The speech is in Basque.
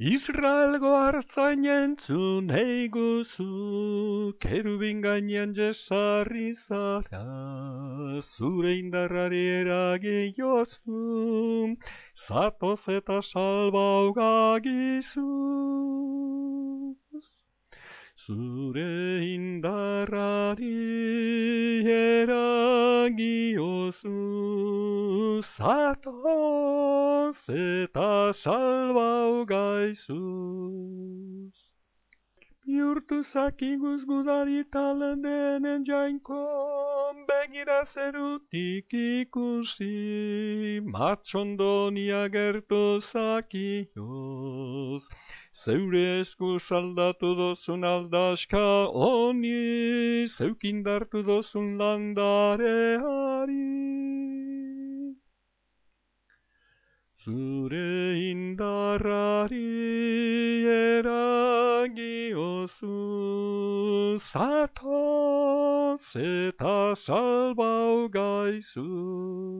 Israelgo hartzain entzun eiguzu, kerubin gainean jesarri zara, zure indarrari eragiozu, zatoz eta salbau gagizu. Zure indarrari eragiozu, zatoz salbau gaizuz. Biurtu zakiguz gudari talen denen jainko, begira zerutik ikusi, matxondoni agertu zakioz. Zeure esku saldatu dozun aldaska honi, zeukindartu dozun landareari. Zure Harari eragios atos eta salvau gaisus